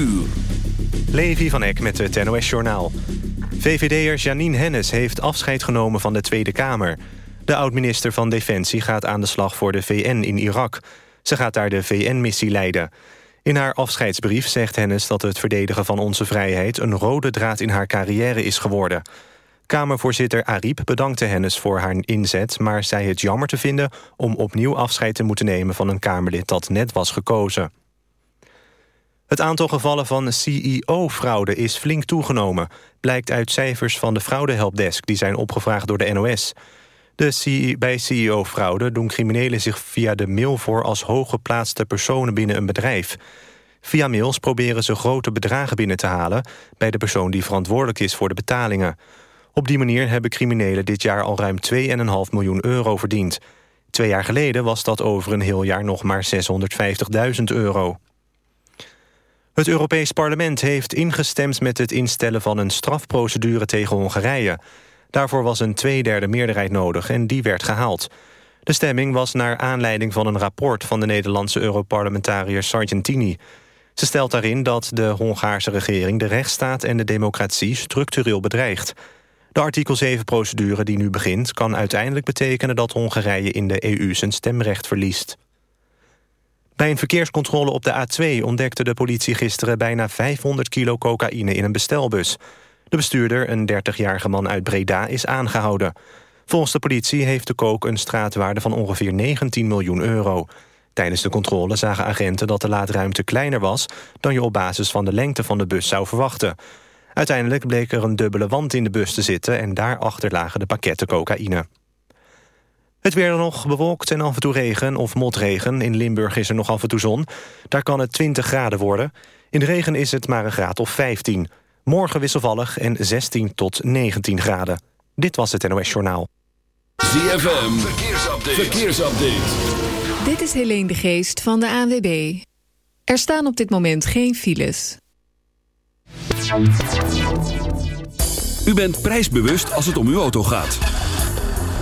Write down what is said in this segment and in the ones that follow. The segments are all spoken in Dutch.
uur. Levi van Eck met het NOS-journaal. VVD'er Janine Hennis heeft afscheid genomen van de Tweede Kamer. De oud-minister van Defensie gaat aan de slag voor de VN in Irak. Ze gaat daar de VN-missie leiden. In haar afscheidsbrief zegt Hennis dat het verdedigen van onze vrijheid... een rode draad in haar carrière is geworden. Kamervoorzitter Ariep bedankte Hennis voor haar inzet... maar zei het jammer te vinden om opnieuw afscheid te moeten nemen... van een Kamerlid dat net was gekozen. Het aantal gevallen van CEO-fraude is flink toegenomen... blijkt uit cijfers van de fraudehelpdesk... die zijn opgevraagd door de NOS. CE, bij CEO-fraude doen criminelen zich via de mail voor... als hooggeplaatste personen binnen een bedrijf. Via mails proberen ze grote bedragen binnen te halen... bij de persoon die verantwoordelijk is voor de betalingen. Op die manier hebben criminelen dit jaar al ruim 2,5 miljoen euro verdiend. Twee jaar geleden was dat over een heel jaar nog maar 650.000 euro. Het Europees Parlement heeft ingestemd met het instellen van een strafprocedure tegen Hongarije. Daarvoor was een tweederde meerderheid nodig en die werd gehaald. De stemming was naar aanleiding van een rapport van de Nederlandse Europarlementariër Sargentini. Ze stelt daarin dat de Hongaarse regering de rechtsstaat en de democratie structureel bedreigt. De artikel 7-procedure die nu begint kan uiteindelijk betekenen dat Hongarije in de EU zijn stemrecht verliest. Bij een verkeerscontrole op de A2 ontdekte de politie gisteren bijna 500 kilo cocaïne in een bestelbus. De bestuurder, een 30-jarige man uit Breda, is aangehouden. Volgens de politie heeft de kook een straatwaarde van ongeveer 19 miljoen euro. Tijdens de controle zagen agenten dat de laadruimte kleiner was... dan je op basis van de lengte van de bus zou verwachten. Uiteindelijk bleek er een dubbele wand in de bus te zitten... en daarachter lagen de pakketten cocaïne. Het weer nog bewolkt en af en toe regen of motregen. In Limburg is er nog af en toe zon. Daar kan het 20 graden worden. In de regen is het maar een graad of 15. Morgen wisselvallig en 16 tot 19 graden. Dit was het NOS Journaal. ZFM, verkeersupdate. verkeersupdate. Dit is Helene de Geest van de ANWB. Er staan op dit moment geen files. U bent prijsbewust als het om uw auto gaat.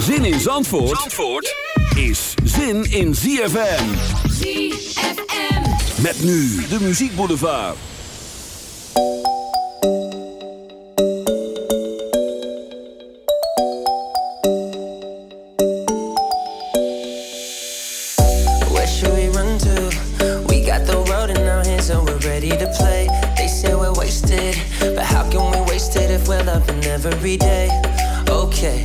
Zin in Zandvoort, Zandvoort is zin in ZFM. ZFM. Met nu de muziekboulevard. Where should we run to? We got the road in our hands and we're ready to play. They say we're wasted, but how can we waste it if we're loving every day? Okay,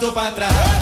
dou pra trás.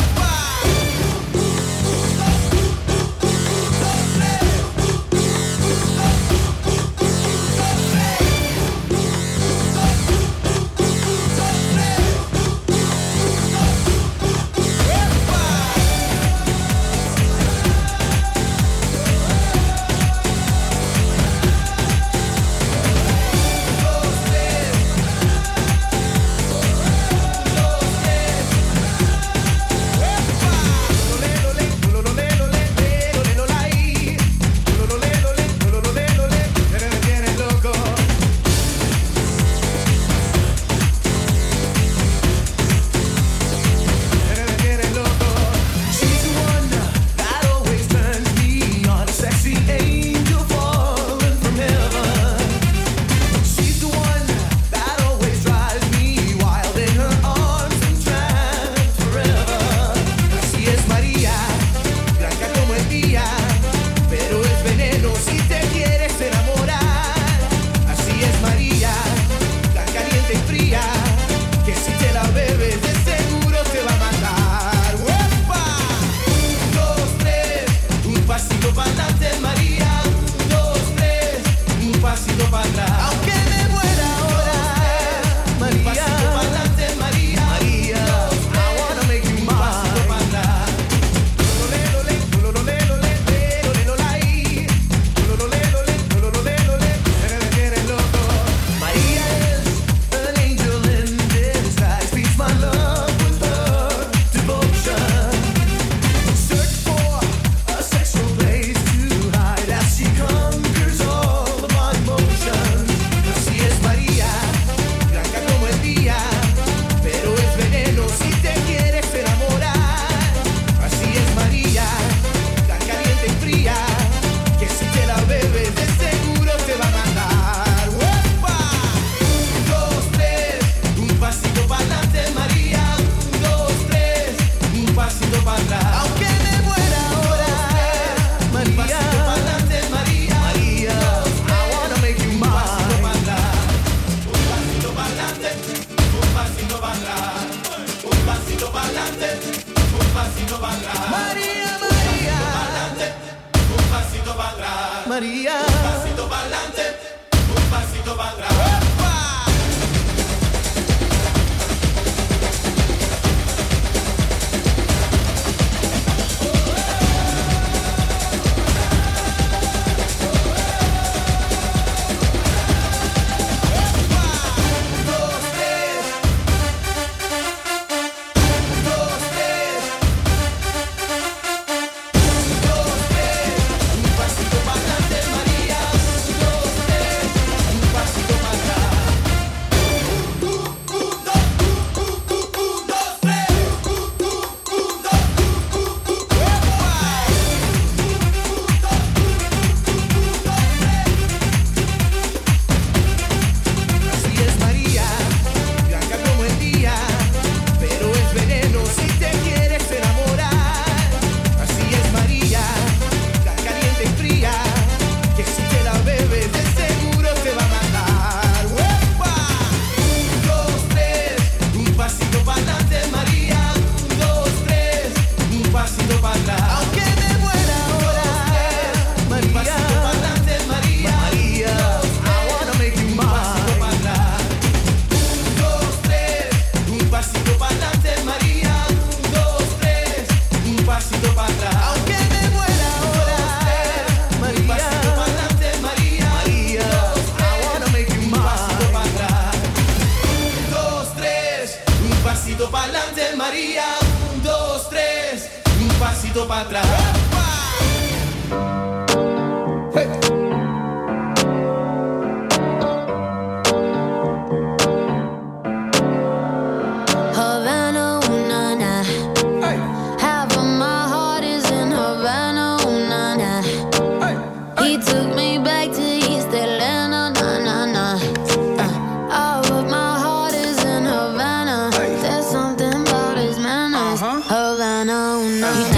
no.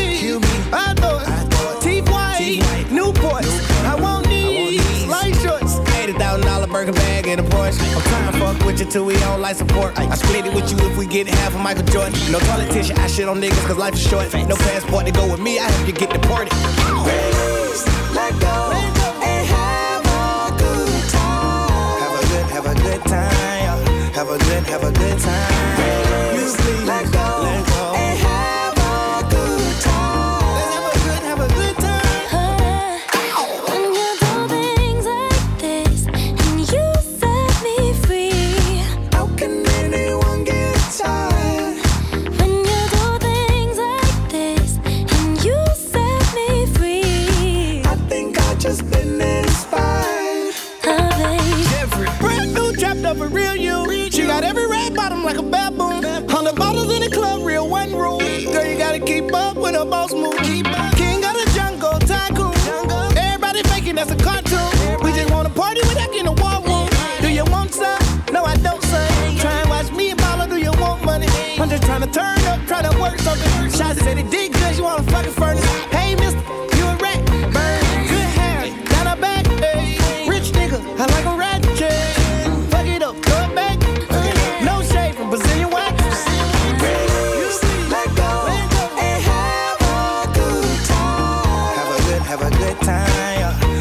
Kill me. I thought. Teeth white, Newports. I want these light shorts. Eighty thousand dollar burger bag and a Porsche. I'm trying to fuck with you till we on life support. I split it with you if we get half of Michael Jordan. No politician, I shit on niggas cause life is short. No passport to go with me, I help you get deported. Let go and have a good time. Have a good, have a good time. Have a good, have a good time. You please let let go.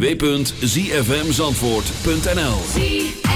www.zfmzandvoort.nl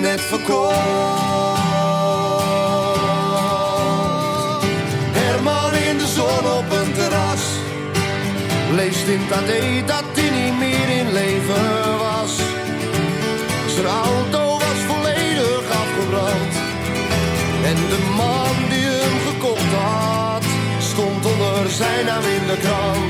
net verkocht. Herman in de zon op een terras Leest in AD dat hij niet meer in leven was. Zijn auto was volledig afgebrand. En de man die hem gekocht had, stond onder zijn naam in de krant.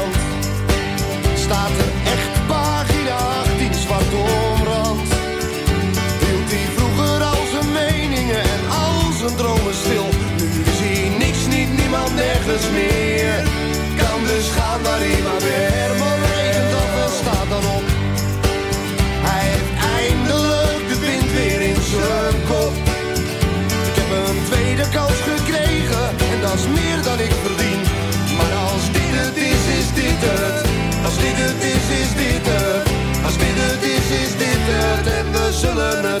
Meer. Kan dus gaan waar hij maar weer. Herman regent af en staat dan op. Hij heeft eindelijk de wind weer in zijn kop. Ik heb een tweede kans gekregen en dat is meer dan ik verdien. Maar als dit het is, is dit het. Als dit het is, is dit het. Als dit het is, is dit het. En we zullen het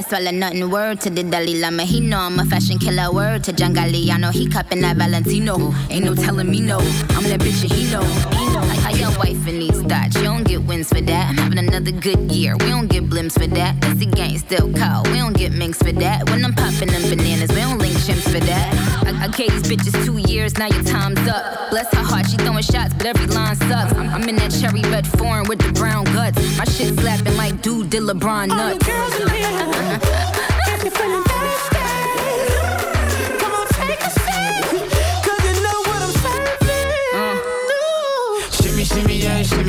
finna swallow nothing. Word to the Dalai Lama, he know I'm a fashion killer. Word to John Galliano, he cupping that Valentino. Ain't no telling me no. I'm that bitch and he know. He. I got your wife in these thoughts. You don't for that. I'm having another good year. We don't get blimps for that. That's the gang still call. We don't get minks for that. When I'm popping them bananas, we don't link chimps for that. I, I gave these bitches two years, now your time's up. Bless her heart, she throwing shots, but every line sucks. I'm, I'm in that cherry red foreign with the brown guts. My shit slapping like dude did LeBron nuts. All the girls in here, come on, take a you know what I'm uh. Shimmy, shimmy, yeah.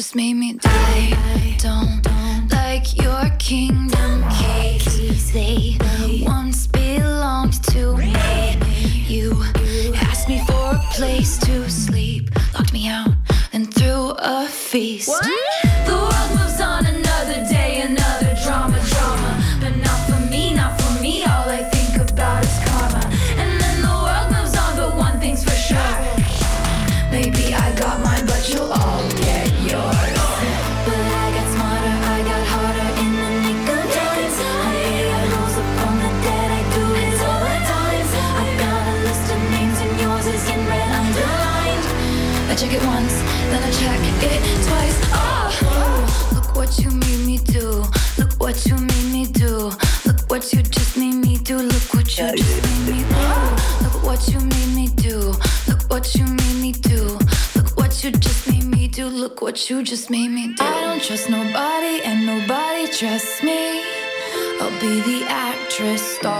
just me. you just made me do. I don't trust nobody and nobody trusts me. I'll be the actress star.